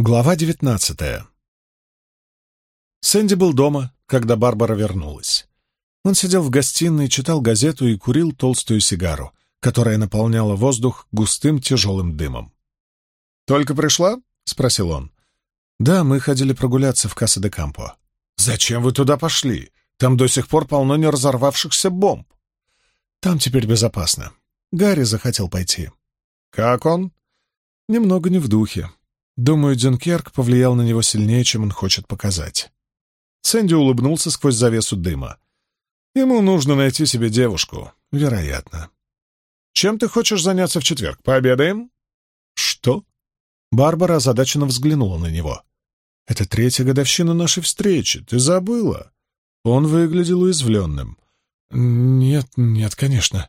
Глава девятнадцатая. Сэнди был дома, когда Барбара вернулась. Он сидел в гостиной, читал газету и курил толстую сигару, которая наполняла воздух густым тяжелым дымом. «Только пришла?» — спросил он. «Да, мы ходили прогуляться в Касса де Кампо». «Зачем вы туда пошли? Там до сих пор полно не разорвавшихся бомб». «Там теперь безопасно. Гарри захотел пойти». «Как он?» «Немного не в духе. Думаю, Дюнкерк повлиял на него сильнее, чем он хочет показать». Сэнди улыбнулся сквозь завесу дыма. «Ему нужно найти себе девушку, вероятно». «Чем ты хочешь заняться в четверг? Пообедаем?» «Что?» Барбара озадаченно взглянула на него. «Это третья годовщина нашей встречи. Ты забыла?» Он выглядел уязвленным. «Нет, нет, конечно.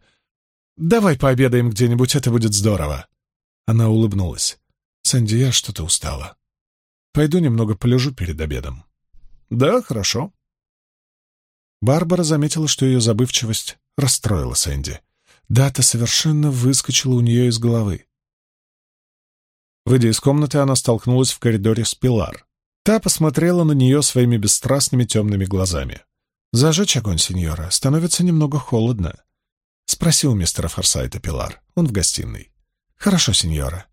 Давай пообедаем где-нибудь, это будет здорово». Она улыбнулась. «Сэнди, я что-то устала. Пойду немного полежу перед обедом». «Да, хорошо». Барбара заметила, что ее забывчивость расстроила Сэнди. Дата совершенно выскочила у нее из головы. Выйдя из комнаты, она столкнулась в коридоре с Пилар. Та посмотрела на нее своими бесстрастными темными глазами. «Зажечь огонь, сеньора. Становится немного холодно». Спроси у мистера Форсайта, Пилар. Он в гостиной. «Хорошо, сеньора».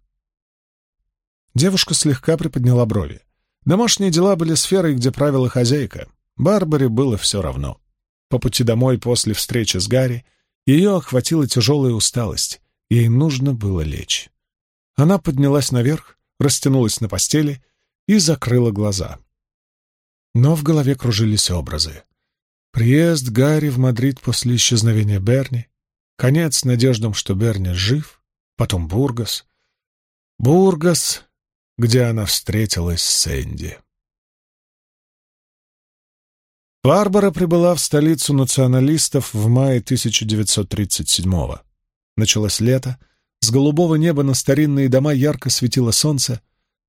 Девушка слегка приподняла брови. Домашние дела были сферой, где правила хозяйка. Барбаре было все равно. По пути домой после встречи с Гарри ее охватила тяжелая усталость. Ей нужно было лечь. Она поднялась наверх, растянулась на постели и закрыла глаза. Но в голове кружились образы. Приезд Гарри в Мадрид после исчезновения Берни, конец надеждам, что Берни жив, потом Бургас. Бургас, где она встретилась с Энди. Барбара прибыла в столицу националистов в мае 1937-го. Началось лето, с голубого неба на старинные дома ярко светило солнце.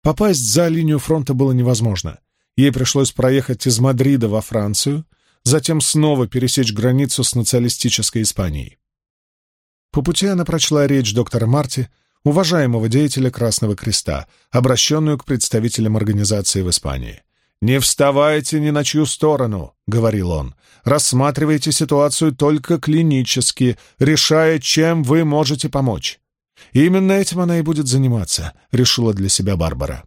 Попасть за линию фронта было невозможно. Ей пришлось проехать из Мадрида во Францию, затем снова пересечь границу с националистической Испанией. По пути она прочла речь доктора Марти, уважаемого деятеля Красного Креста, обращенную к представителям организации в Испании. «Не вставайте ни на чью сторону», — говорил он. «Рассматривайте ситуацию только клинически, решая, чем вы можете помочь». Именно этим она и будет заниматься, решила для себя Барбара.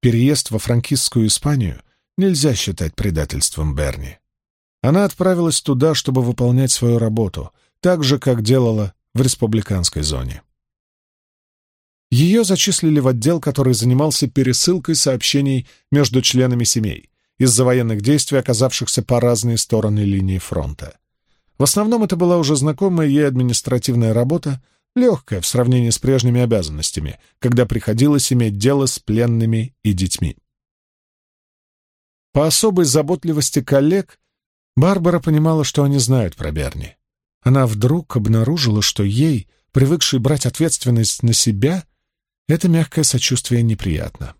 Переезд во франкистскую Испанию нельзя считать предательством Берни. Она отправилась туда, чтобы выполнять свою работу, так же, как делала в республиканской зоне. Ее зачислили в отдел, который занимался пересылкой сообщений между членами семей из-за военных действий, оказавшихся по разные стороны линии фронта. В основном это была уже знакомая ей административная работа, легкая в сравнении с прежними обязанностями, когда приходилось иметь дело с пленными и детьми. По особой заботливости коллег Барбара понимала, что они знают про Берни. Она вдруг обнаружила, что ей, привыкшей брать ответственность на себя, это мягкое сочувствие неприятно.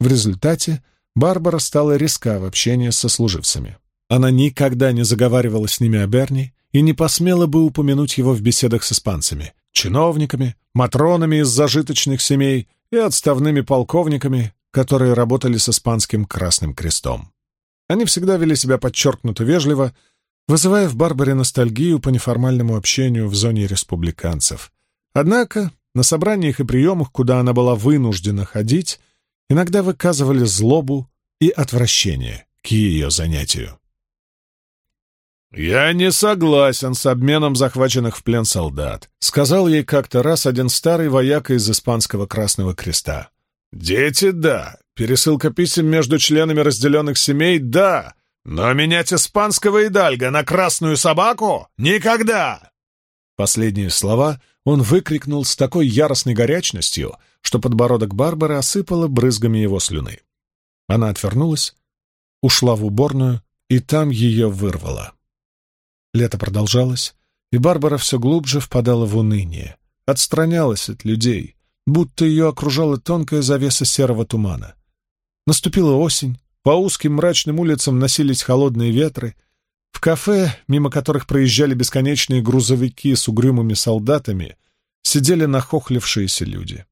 В результате Барбара стала резка в общении со служивцами. Она никогда не заговаривала с ними о Берни и не посмела бы упомянуть его в беседах с испанцами, чиновниками, матронами из зажиточных семей и отставными полковниками, которые работали с испанским Красным Крестом. Они всегда вели себя подчеркнуто вежливо, вызывая в Барбаре ностальгию по неформальному общению в зоне республиканцев. Однако на собраниях и приемах, куда она была вынуждена ходить, иногда выказывали злобу и отвращение к ее занятию. «Я не согласен с обменом захваченных в плен солдат», — сказал ей как-то раз один старый вояка из Испанского Красного Креста. «Дети — да, пересылка писем между членами разделенных семей — да, но менять испанского идальга на красную собаку — никогда!» Последние слова он выкрикнул с такой яростной горячностью, что подбородок Барбары осыпало брызгами его слюны. Она отвернулась, ушла в уборную, и там ее вырвало. Лето продолжалось, и Барбара все глубже впадала в уныние, отстранялась от людей, будто ее окружала тонкая завеса серого тумана. Наступила осень, по узким мрачным улицам носились холодные ветры — в кафе, мимо которых проезжали бесконечные грузовики с угрюмыми солдатами, сидели нахохлившиеся люди.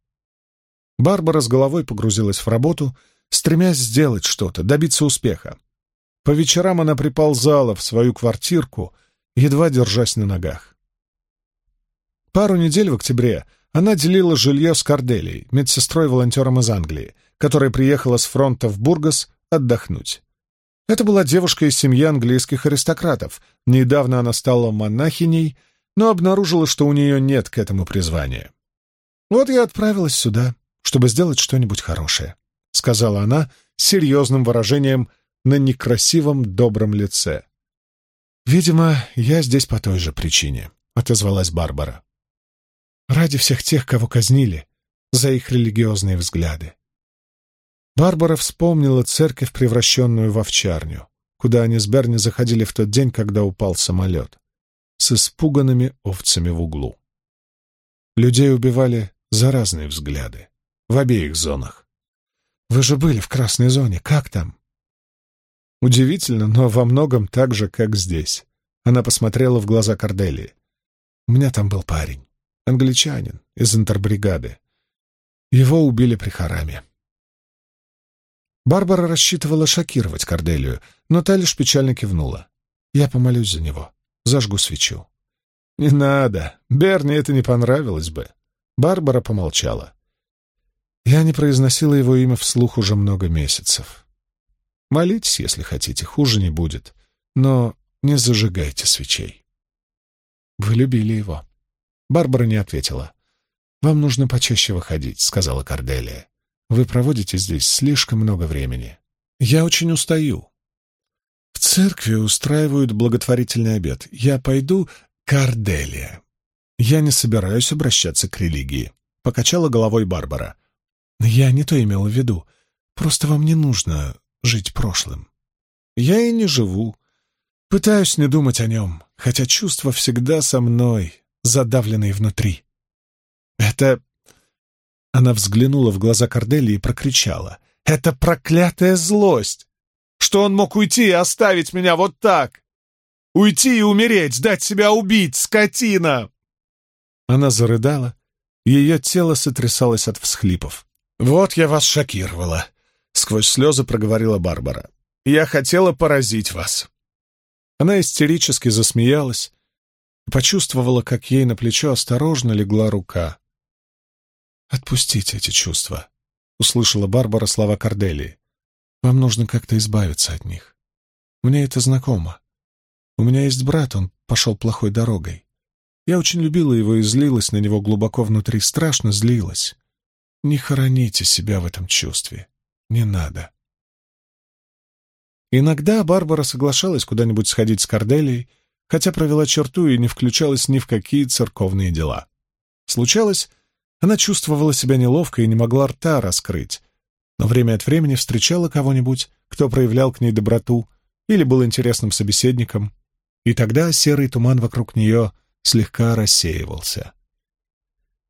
Барбара с головой погрузилась в работу, стремясь сделать что-то, добиться успеха. По вечерам она приползала в свою квартирку, едва держась на ногах. Пару недель в октябре она делила жилье с Корделией, медсестрой-волонтером из Англии, которая приехала с фронта в Бургас отдохнуть. Это была девушка из семьи английских аристократов. Недавно она стала монахиней, но обнаружила, что у нее нет к этому призвания. «Вот я отправилась сюда, чтобы сделать что-нибудь хорошее», — сказала она с серьезным выражением на некрасивом добром лице. «Видимо, я здесь по той же причине», — отозвалась Барбара. «Ради всех тех, кого казнили, за их религиозные взгляды. Барбара вспомнила церковь, превращенную в овчарню, куда они с Берни заходили в тот день, когда упал самолет, с испуганными овцами в углу. Людей убивали за разные взгляды, в обеих зонах. «Вы же были в красной зоне, как там?» Удивительно, но во многом так же, как здесь. Она посмотрела в глаза Корделии. «У меня там был парень, англичанин из интербригады. Его убили при хараме. Барбара рассчитывала шокировать Корделию, но та лишь печально кивнула. «Я помолюсь за него. Зажгу свечу». «Не надо. Берни это не понравилось бы». Барбара помолчала. Я не произносила его имя вслух уже много месяцев. Молитесь, если хотите, хуже не будет, но не зажигайте свечей. Вы любили его. Барбара не ответила. «Вам нужно почаще выходить», — сказала Корделия. Вы проводите здесь слишком много времени. Я очень устаю. В церкви устраивают благотворительный обед. Я пойду к Арделия. Я не собираюсь обращаться к религии. Покачала головой Барбара. Я не то имела в виду. Просто вам не нужно жить прошлым. Я и не живу. Пытаюсь не думать о нем, хотя чувства всегда со мной, задавленные внутри. Это она взглянула в глаза Кордели и прокричала. «Это проклятая злость! Что он мог уйти и оставить меня вот так? Уйти и умереть, дать себя убить, скотина!» Она зарыдала, ее тело сотрясалось от всхлипов. «Вот я вас шокировала», — сквозь слезы проговорила Барбара. «Я хотела поразить вас». Она истерически засмеялась и почувствовала, как ей на плечо осторожно легла рука. «Отпустите эти чувства», — услышала Барбара слова Корделии. «Вам нужно как-то избавиться от них. Мне это знакомо. У меня есть брат, он пошел плохой дорогой. Я очень любила его и злилась на него глубоко внутри, страшно злилась. Не хороните себя в этом чувстве. Не надо». Иногда Барбара соглашалась куда-нибудь сходить с Корделией, хотя провела черту и не включалась ни в какие церковные дела. Случалось, она чувствовала себя неловко и не могла рта раскрыть, но время от времени встречала кого-нибудь, кто проявлял к ней доброту или был интересным собеседником, и тогда серый туман вокруг нее слегка рассеивался.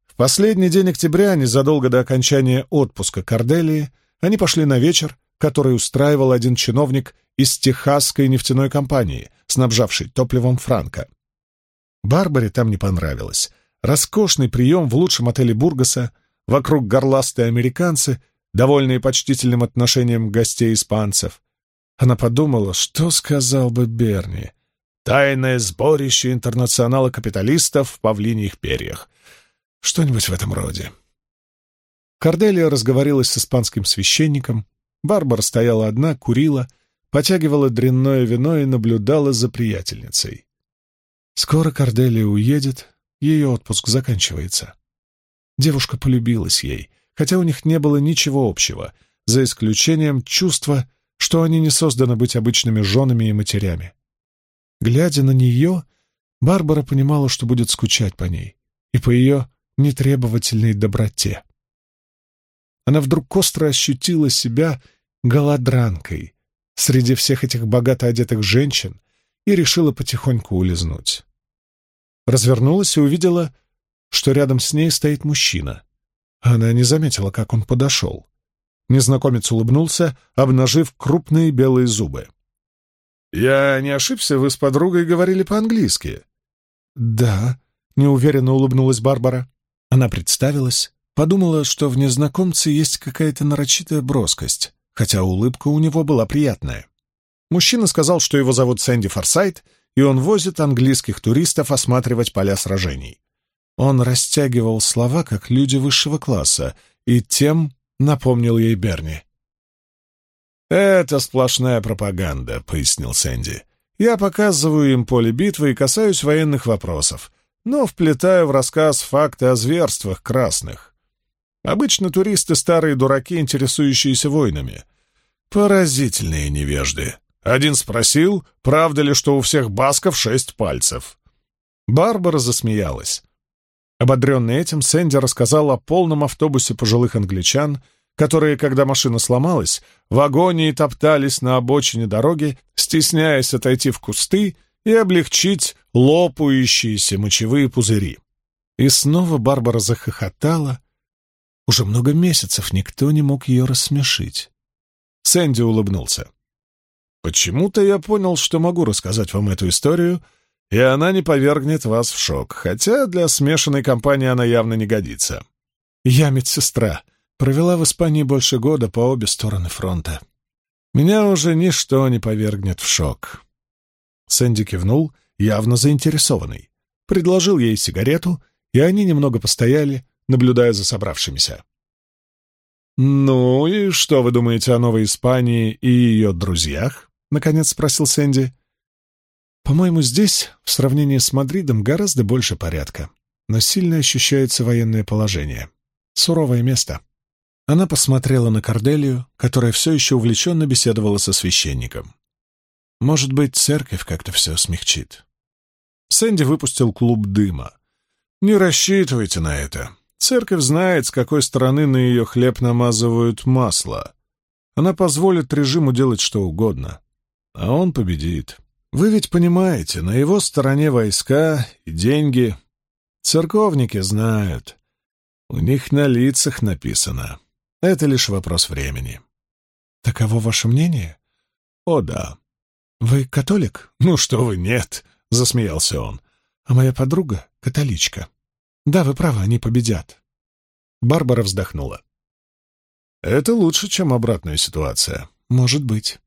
В последний день октября, незадолго до окончания отпуска Корделии, они пошли на вечер, который устраивал один чиновник из техасской нефтяной компании, снабжавшей топливом Франка. Барбаре там не понравилось — Роскошный прием в лучшем отеле Бургаса, вокруг горластые американцы, довольные почтительным отношением гостей испанцев. Она подумала, что сказал бы Берни. Тайное сборище интернационала капиталистов в павлиньих перьях. Что-нибудь в этом роде. Корделия разговорилась с испанским священником. Барбара стояла одна, курила, потягивала дрянное вино и наблюдала за приятельницей. Скоро Корделия уедет, ее отпуск заканчивается. Девушка полюбилась ей, хотя у них не было ничего общего, за исключением чувства, что они не созданы быть обычными женами и матерями. Глядя на нее, Барбара понимала, что будет скучать по ней и по ее нетребовательной доброте. Она вдруг остро ощутила себя голодранкой среди всех этих богато одетых женщин и решила потихоньку улизнуть развернулась и увидела, что рядом с ней стоит мужчина. Она не заметила, как он подошел. Незнакомец улыбнулся, обнажив крупные белые зубы. «Я не ошибся, вы с подругой говорили по-английски?» «Да», — неуверенно улыбнулась Барбара. Она представилась, Подумала, что в незнакомце есть какая-то нарочитая броскость, хотя улыбка у него была приятная. Мужчина сказал, что его зовут Сэнди Форсайт, и он возит английских туристов осматривать поля сражений. Он растягивал слова, как люди высшего класса, и тем напомнил ей Берни. «Это сплошная пропаганда», — пояснил Сэнди. «Я показываю им поле битвы и касаюсь военных вопросов, но вплетаю в рассказ факты о зверствах красных. Обычно туристы — старые дураки, интересующиеся войнами. Поразительные невежды. Один спросил, правда ли, что у всех басков шесть пальцев. Барбара засмеялась. Ободренный этим, Сэнди рассказал о полном автобусе пожилых англичан — которые, когда машина сломалась, в агонии топтались на обочине дороги, стесняясь отойти в кусты и облегчить лопающиеся мочевые пузыри. И снова Барбара захохотала. Уже много месяцев никто не мог ее рассмешить. Сэнди улыбнулся. «Почему-то я понял, что могу рассказать вам эту историю, и она не повергнет вас в шок, хотя для смешанной компании она явно не годится. Я медсестра», Провела в Испании больше года по обе стороны фронта. Меня уже ничто не повергнет в шок. Сэнди кивнул, явно заинтересованный. Предложил ей сигарету, и они немного постояли, наблюдая за собравшимися. «Ну и что вы думаете о Новой Испании и ее друзьях?» — наконец спросил Сэнди. «По-моему, здесь, в сравнении с Мадридом, гораздо больше порядка, но сильно ощущается военное положение. Суровое место. Она посмотрела на Корделию, которая все еще увлеченно беседовала со священником. Может быть, церковь как-то все смягчит. Сэнди выпустил клуб дыма. «Не рассчитывайте на это. Церковь знает, с какой стороны на ее хлеб намазывают масло. Она позволит режиму делать что угодно. А он победит. Вы ведь понимаете, на его стороне войска и деньги. Церковники знают. У них на лицах написано. Это лишь вопрос времени. Таково ваше мнение? О, да. Вы католик? Ну что вы, нет, засмеялся он. А моя подруга — католичка. Да, вы правы, они победят. Барбара вздохнула. Это лучше, чем обратная ситуация. Может быть.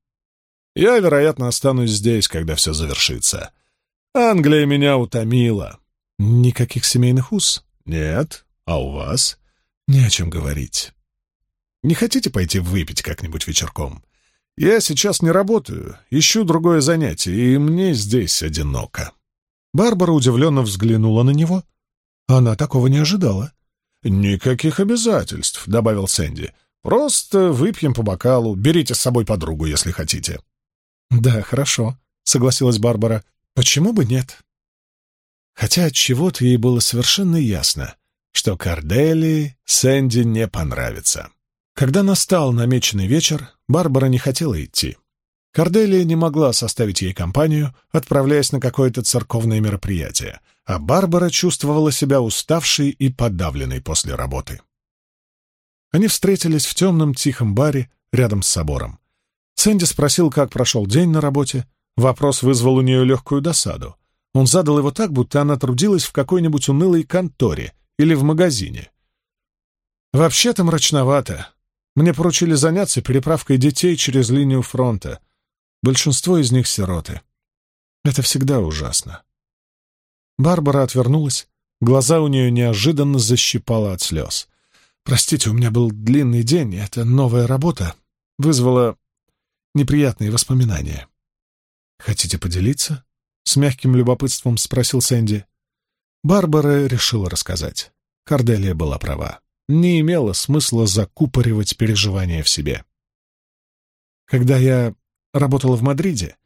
Я, вероятно, останусь здесь, когда все завершится. Англия меня утомила. Никаких семейных уз? Нет. А у вас? Не о чем говорить. Не хотите пойти выпить как-нибудь вечерком? Я сейчас не работаю, ищу другое занятие, и мне здесь одиноко». Барбара удивленно взглянула на него. Она такого не ожидала. «Никаких обязательств», — добавил Сэнди. «Просто выпьем по бокалу, берите с собой подругу, если хотите». «Да, хорошо», — согласилась Барбара. «Почему бы нет?» Хотя от чего-то ей было совершенно ясно, что Кардели Сэнди не понравится. Когда настал намеченный вечер, Барбара не хотела идти. Корделия не могла составить ей компанию, отправляясь на какое-то церковное мероприятие, а Барбара чувствовала себя уставшей и подавленной после работы. Они встретились в темном тихом баре рядом с собором. Сэнди спросил, как прошел день на работе. Вопрос вызвал у нее легкую досаду. Он задал его так, будто она трудилась в какой-нибудь унылой конторе или в магазине. «Вообще-то мрачновато», мне поручили заняться переправкой детей через линию фронта. Большинство из них — сироты. Это всегда ужасно. Барбара отвернулась. Глаза у нее неожиданно защипало от слез. «Простите, у меня был длинный день, и эта новая работа вызвала неприятные воспоминания». «Хотите поделиться?» — с мягким любопытством спросил Сэнди. Барбара решила рассказать. Корделия была права не имело смысла закупоривать переживания в себе. Когда я работала в Мадриде,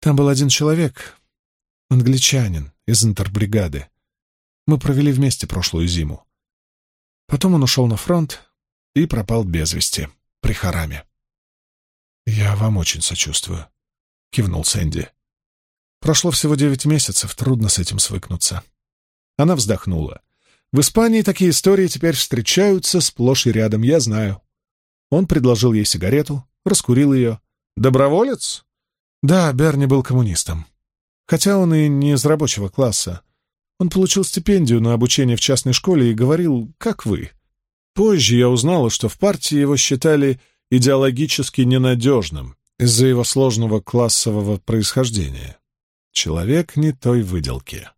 там был один человек, англичанин из интербригады. Мы провели вместе прошлую зиму. Потом он ушел на фронт и пропал без вести, при хараме. «Я вам очень сочувствую», — кивнул Сэнди. «Прошло всего девять месяцев, трудно с этим свыкнуться». Она вздохнула. В Испании такие истории теперь встречаются сплошь и рядом, я знаю. Он предложил ей сигарету, раскурил ее. «Доброволец?» Да, Берни был коммунистом. Хотя он и не из рабочего класса. Он получил стипендию на обучение в частной школе и говорил, как вы. Позже я узнала, что в партии его считали идеологически ненадежным из-за его сложного классового происхождения. Человек не той выделки.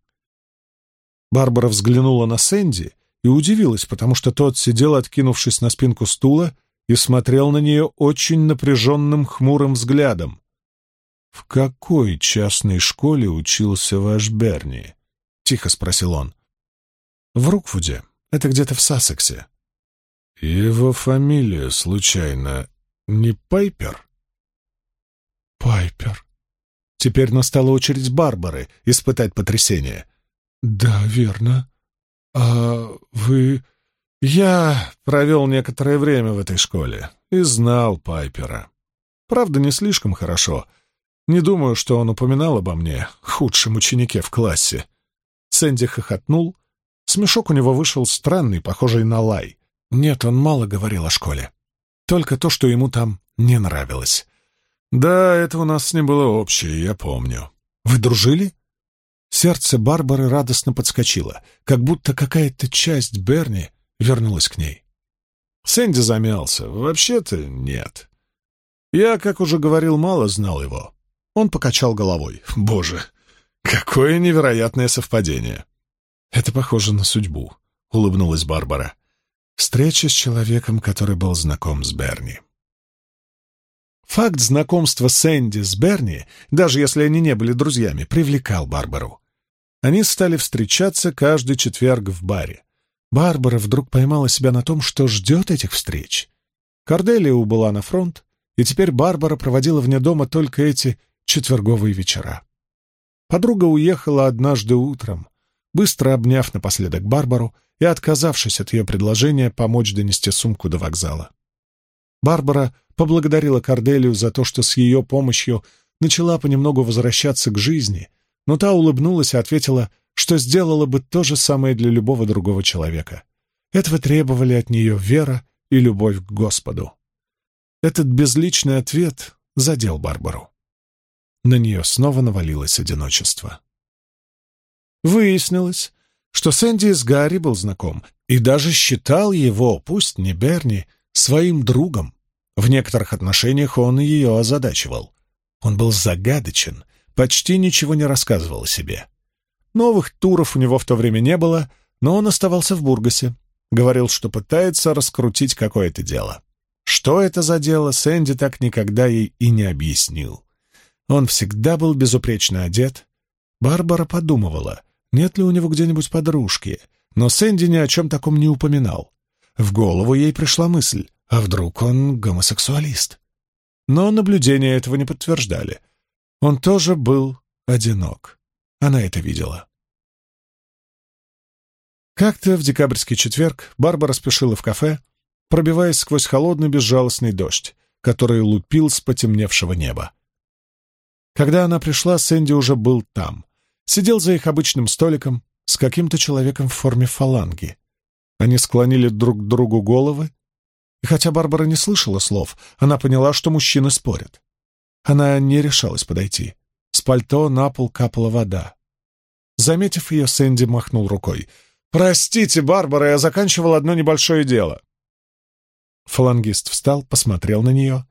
Барбара взглянула на Сэнди и удивилась, потому что тот сидел, откинувшись на спинку стула, и смотрел на нее очень напряженным хмурым взглядом. «В какой частной школе учился ваш Берни?» — тихо спросил он. «В Руквуде. Это где-то в Сассексе». «Его фамилия, случайно, не Пайпер?» «Пайпер». Теперь настала очередь Барбары испытать потрясение. «Да, верно. А вы...» «Я провел некоторое время в этой школе и знал Пайпера. Правда, не слишком хорошо. Не думаю, что он упоминал обо мне, худшем ученике в классе». Сэнди хохотнул. Смешок у него вышел странный, похожий на лай. Нет, он мало говорил о школе. Только то, что ему там не нравилось. «Да, это у нас с ним было общее, я помню». «Вы дружили?» Сердце Барбары радостно подскочило, как будто какая-то часть Берни вернулась к ней. Сэнди замялся. «Вообще-то нет. Я, как уже говорил, мало знал его». Он покачал головой. «Боже, какое невероятное совпадение!» «Это похоже на судьбу», — улыбнулась Барбара. «Встреча с человеком, который был знаком с Берни». Факт знакомства Сэнди с Берни, даже если они не были друзьями, привлекал Барбару. Они стали встречаться каждый четверг в баре. Барбара вдруг поймала себя на том, что ждет этих встреч. Корделия убыла на фронт, и теперь Барбара проводила вне дома только эти четверговые вечера. Подруга уехала однажды утром, быстро обняв напоследок Барбару и отказавшись от ее предложения помочь донести сумку до вокзала. Барбара поблагодарила Корделию за то, что с ее помощью начала понемногу возвращаться к жизни — но та улыбнулась и ответила, что сделала бы то же самое для любого другого человека. Этого требовали от нее вера и любовь к Господу. Этот безличный ответ задел Барбару. На нее снова навалилось одиночество. Выяснилось, что Сэнди с Гарри был знаком и даже считал его, пусть не Берни, своим другом. В некоторых отношениях он ее озадачивал. Он был загадочен почти ничего не рассказывал о себе. Новых туров у него в то время не было, но он оставался в Бургасе. Говорил, что пытается раскрутить какое-то дело. Что это за дело, Сэнди так никогда ей и не объяснил. Он всегда был безупречно одет. Барбара подумывала, нет ли у него где-нибудь подружки, но Сэнди ни о чем таком не упоминал. В голову ей пришла мысль, а вдруг он гомосексуалист? Но наблюдения этого не подтверждали — он тоже был одинок. Она это видела. Как-то в декабрьский четверг Барбара спешила в кафе, пробиваясь сквозь холодный безжалостный дождь, который лупил с потемневшего неба. Когда она пришла, Сэнди уже был там. Сидел за их обычным столиком с каким-то человеком в форме фаланги. Они склонили друг к другу головы, и хотя Барбара не слышала слов, она поняла, что мужчины спорят. Она не решалась подойти. С пальто на пол капала вода. Заметив ее, Сэнди махнул рукой. «Простите, Барбара, я заканчивал одно небольшое дело». Фалангист встал, посмотрел на нее.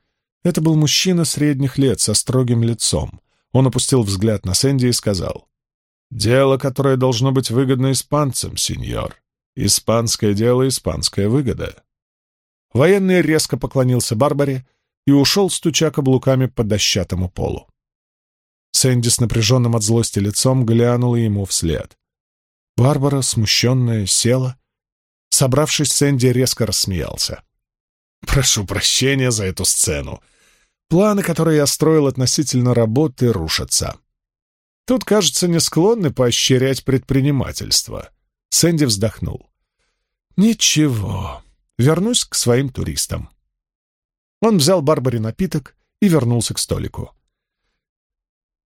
Это был мужчина средних лет со строгим лицом. Он опустил взгляд на Сэнди и сказал. «Дело, которое должно быть выгодно испанцам, сеньор. Испанское дело — испанская выгода». Военный резко поклонился Барбаре, и ушел, стуча каблуками по дощатому полу. Сэнди с напряженным от злости лицом глянула ему вслед. Барбара, смущенная, села. Собравшись, Сэнди резко рассмеялся. «Прошу прощения за эту сцену. Планы, которые я строил относительно работы, рушатся. Тут, кажется, не склонны поощрять предпринимательство». Сэнди вздохнул. «Ничего, вернусь к своим туристам». Он взял Барбаре напиток и вернулся к столику.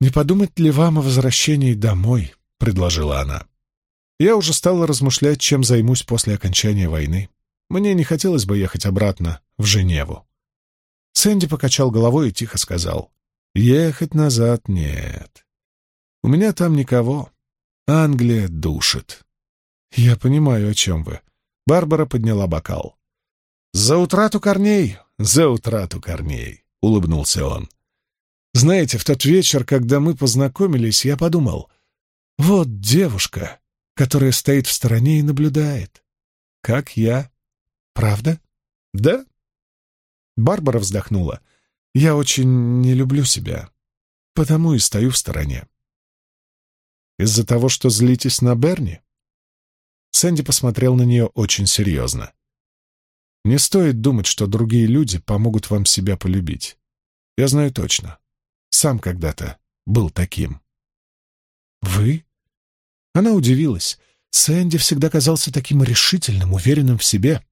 «Не подумать ли вам о возвращении домой?» — предложила она. «Я уже стала размышлять, чем займусь после окончания войны. Мне не хотелось бы ехать обратно в Женеву». Сэнди покачал головой и тихо сказал. «Ехать назад нет. У меня там никого. Англия душит». «Я понимаю, о чем вы». Барбара подняла бокал. «За утрату корней, за утрату корней», — улыбнулся он. «Знаете, в тот вечер, когда мы познакомились, я подумал, вот девушка, которая стоит в стороне и наблюдает. Как я. Правда? Да?» Барбара вздохнула. «Я очень не люблю себя, потому и стою в стороне». «Из-за того, что злитесь на Берни?» Сэнди посмотрел на нее очень серьезно. «Не стоит думать, что другие люди помогут вам себя полюбить. Я знаю точно. Сам когда-то был таким». «Вы?» Она удивилась. Сэнди всегда казался таким решительным, уверенным в себе.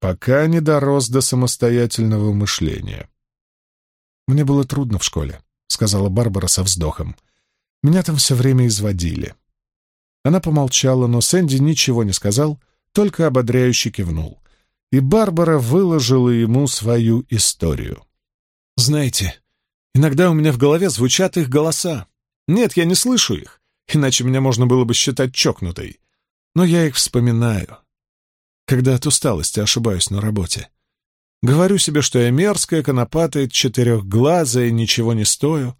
Пока не дорос до самостоятельного мышления. «Мне было трудно в школе», — сказала Барбара со вздохом. «Меня там все время изводили. Она помолчала, но Сэнди ничего не сказал, только ободряюще кивнул. И Барбара выложила ему свою историю. «Знаете, иногда у меня в голове звучат их голоса. Нет, я не слышу их, иначе меня можно было бы считать чокнутой. Но я их вспоминаю, когда от усталости ошибаюсь на работе. Говорю себе, что я мерзкая, конопатая, четырехглазая, ничего не стою.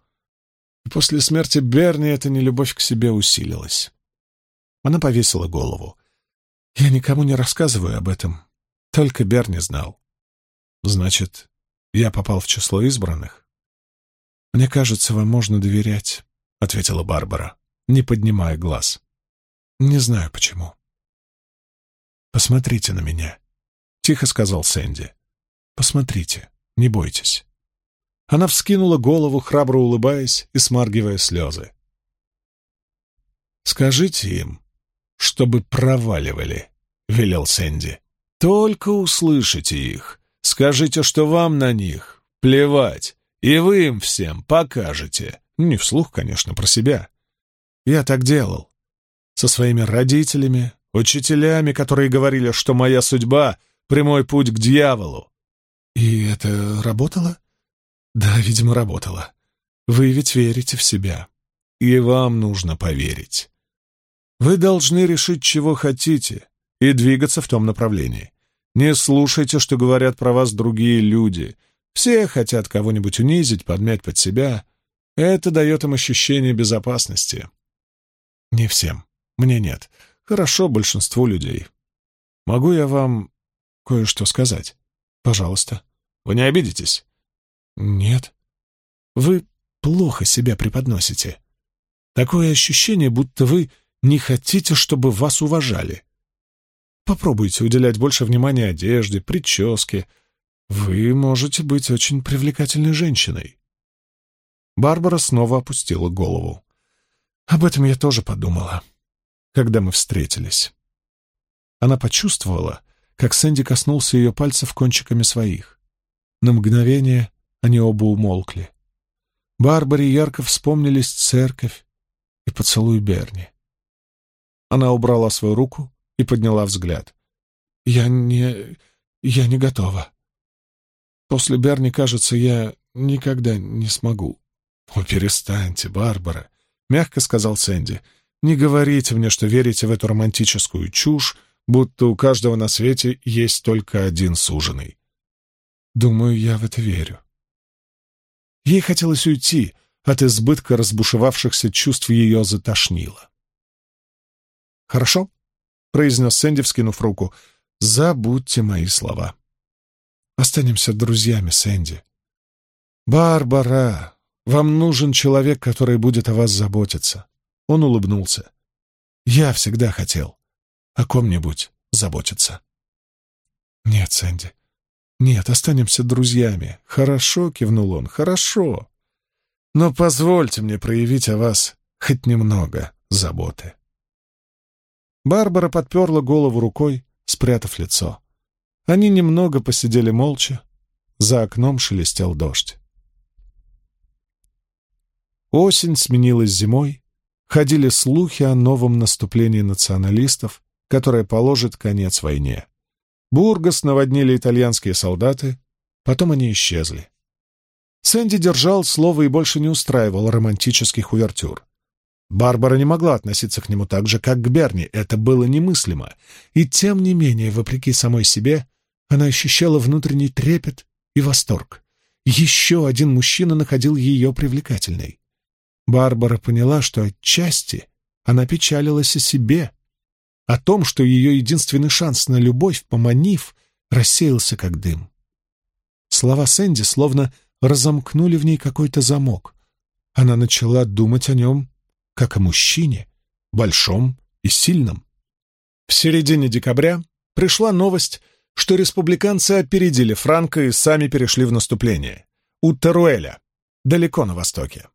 После смерти Берни эта нелюбовь к себе усилилась. Она повесила голову. «Я никому не рассказываю об этом. Только Берни знал. Значит, я попал в число избранных?» «Мне кажется, вам можно доверять», — ответила Барбара, не поднимая глаз. «Не знаю, почему». «Посмотрите на меня», — тихо сказал Сэнди. «Посмотрите, не бойтесь». Она вскинула голову, храбро улыбаясь и смаргивая слезы. «Скажите им, чтобы проваливали», — велел Сэнди. «Только услышите их, скажите, что вам на них плевать, и вы им всем покажете. Не вслух, конечно, про себя. Я так делал. Со своими родителями, учителями, которые говорили, что моя судьба — прямой путь к дьяволу. И это работало? Да, видимо, работало. Вы ведь верите в себя. И вам нужно поверить. Вы должны решить, чего хотите, и двигаться в том направлении. Не слушайте, что говорят про вас другие люди. Все хотят кого-нибудь унизить, подмять под себя. Это дает им ощущение безопасности. Не всем. Мне нет. Хорошо большинству людей. Могу я вам кое-что сказать? Пожалуйста. Вы не обидитесь? Нет. Вы плохо себя преподносите. Такое ощущение, будто вы не хотите, чтобы вас уважали. Попробуйте уделять больше внимания одежде, прическе. Вы можете быть очень привлекательной женщиной. Барбара снова опустила голову. Об этом я тоже подумала, когда мы встретились. Она почувствовала, как Сэнди коснулся ее пальцев кончиками своих. На мгновение они оба умолкли. Барбаре ярко вспомнились церковь и поцелуй Берни. Она убрала свою руку и подняла взгляд. «Я не... я не готова. После Берни, кажется, я никогда не смогу». «О, перестаньте, Барбара», — мягко сказал Сэнди. «Не говорите мне, что верите в эту романтическую чушь, будто у каждого на свете есть только один суженый». «Думаю, я в это верю». Ей хотелось уйти, от избытка разбушевавшихся чувств ее затошнило. «Хорошо?» — произнес Сэнди, вскинув руку. «Забудьте мои слова. Останемся друзьями, Сэнди. Барбара, вам нужен человек, который будет о вас заботиться». Он улыбнулся. «Я всегда хотел о ком-нибудь заботиться». «Нет, Сэнди, нет, останемся друзьями. Хорошо», — кивнул он, — «хорошо. Но позвольте мне проявить о вас хоть немного заботы». Барбара подперла голову рукой, спрятав лицо. Они немного посидели молча. За окном шелестел дождь. Осень сменилась зимой. Ходили слухи о новом наступлении националистов, которое положит конец войне. Бургас наводнили итальянские солдаты, потом они исчезли. Сэнди держал слово и больше не устраивал романтических увертюр. Барбара не могла относиться к нему так же, как к Берни, это было немыслимо. И тем не менее, вопреки самой себе, она ощущала внутренний трепет и восторг. Еще один мужчина находил ее привлекательной. Барбара поняла, что отчасти она печалилась о себе, о том, что ее единственный шанс на любовь, поманив, рассеялся как дым. Слова Сэнди словно разомкнули в ней какой-то замок. Она начала думать о нем как о мужчине, большом и сильном. В середине декабря пришла новость, что республиканцы опередили Франко и сами перешли в наступление. У Теруэля, далеко на востоке.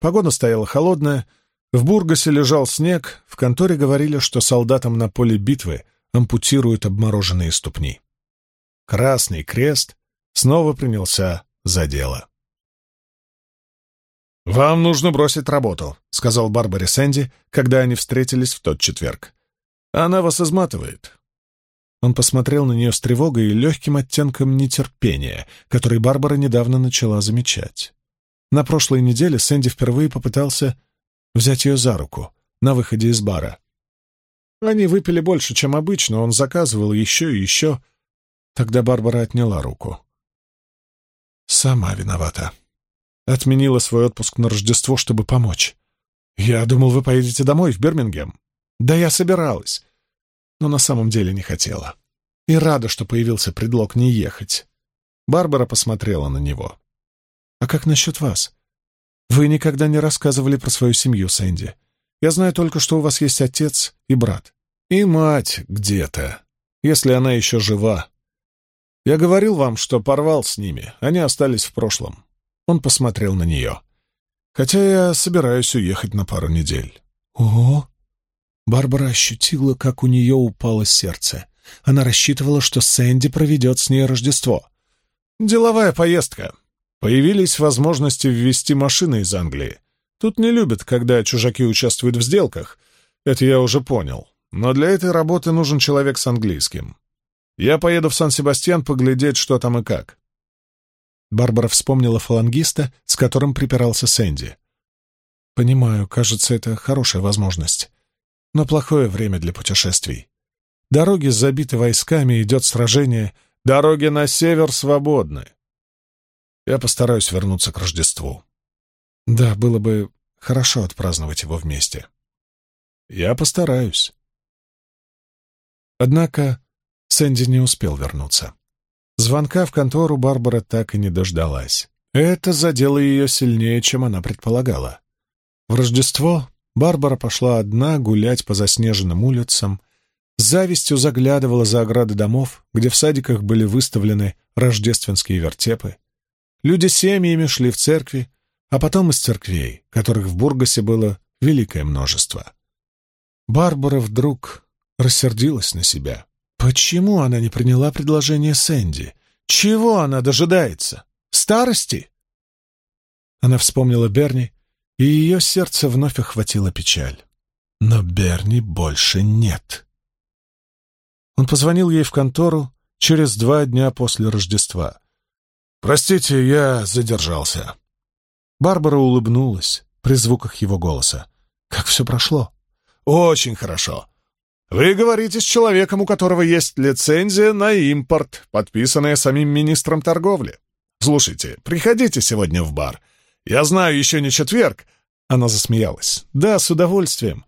Погода стояла холодная, в Бургасе лежал снег, в конторе говорили, что солдатам на поле битвы ампутируют обмороженные ступни. Красный крест снова принялся за дело. «Вам нужно бросить работу», — сказал Барбаре Сэнди, когда они встретились в тот четверг. «Она вас изматывает». Он посмотрел на нее с тревогой и легким оттенком нетерпения, который Барбара недавно начала замечать. На прошлой неделе Сэнди впервые попытался взять ее за руку на выходе из бара. Они выпили больше, чем обычно, он заказывал еще и еще. Тогда Барбара отняла руку. «Сама виновата», Отменила свой отпуск на Рождество, чтобы помочь. Я думал, вы поедете домой, в Бирмингем. Да я собиралась, но на самом деле не хотела. И рада, что появился предлог не ехать. Барбара посмотрела на него. «А как насчет вас? Вы никогда не рассказывали про свою семью, Сэнди. Я знаю только, что у вас есть отец и брат. И мать где-то, если она еще жива. Я говорил вам, что порвал с ними, они остались в прошлом. Он посмотрел на нее. «Хотя я собираюсь уехать на пару недель». «Ого!» Барбара ощутила, как у нее упало сердце. Она рассчитывала, что Сэнди проведет с ней Рождество. «Деловая поездка. Появились возможности ввести машины из Англии. Тут не любят, когда чужаки участвуют в сделках. Это я уже понял. Но для этой работы нужен человек с английским. Я поеду в Сан-Себастьян поглядеть, что там и как. Барбара вспомнила фалангиста, с которым припирался Сэнди. «Понимаю, кажется, это хорошая возможность. Но плохое время для путешествий. Дороги забиты войсками, идет сражение. Дороги на север свободны. Я постараюсь вернуться к Рождеству. Да, было бы хорошо отпраздновать его вместе. Я постараюсь». Однако Сэнди не успел вернуться. Звонка в контору Барбара так и не дождалась. Это задело ее сильнее, чем она предполагала. В Рождество Барбара пошла одна гулять по заснеженным улицам, с завистью заглядывала за ограды домов, где в садиках были выставлены рождественские вертепы. Люди семьями шли в церкви, а потом из церквей, которых в Бургасе было великое множество. Барбара вдруг рассердилась на себя. Почему она не приняла предложение Сэнди? Чего она дожидается? Старости? Она вспомнила Берни, и ее сердце вновь охватила печаль. Но Берни больше нет. Он позвонил ей в контору через два дня после Рождества. «Простите, я задержался». Барбара улыбнулась при звуках его голоса. «Как все прошло?» «Очень хорошо. Вы говорите с человеком, у которого есть лицензия на импорт, подписанная самим министром торговли. Слушайте, приходите сегодня в бар. Я знаю, еще не четверг. Она засмеялась. Да, с удовольствием.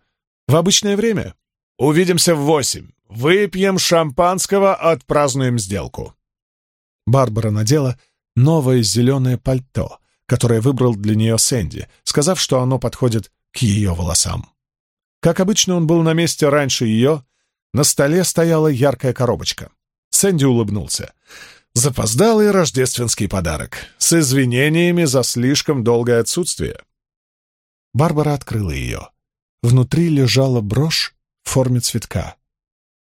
В обычное время. Увидимся в восемь. Выпьем шампанского, отпразднуем сделку. Барбара надела новое зеленое пальто, которое выбрал для нее Сэнди, сказав, что оно подходит к ее волосам. Как обычно, он был на месте раньше ее. На столе стояла яркая коробочка. Сэнди улыбнулся. Запоздалый рождественский подарок. С извинениями за слишком долгое отсутствие. Барбара открыла ее. Внутри лежала брошь в форме цветка.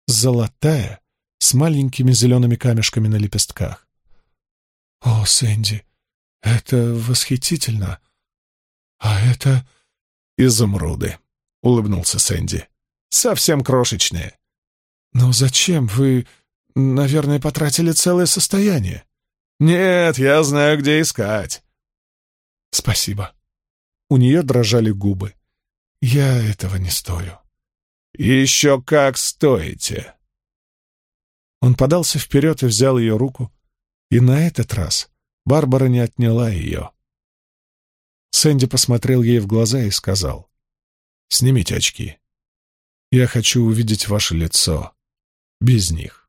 Золотая, с маленькими зелеными камешками на лепестках. «О, Сэнди, это восхитительно! А это...» «Изумруды», — улыбнулся Сэнди. «Совсем крошечные». «Но зачем? Вы, наверное, потратили целое состояние». «Нет, я знаю, где искать». «Спасибо». У нее дрожали губы. «Я этого не стою». «Еще как стоите!» Он подался вперед и взял ее руку, и на этот раз Барбара не отняла ее. Сэнди посмотрел ей в глаза и сказал, «Снимите очки. Я хочу увидеть ваше лицо без них».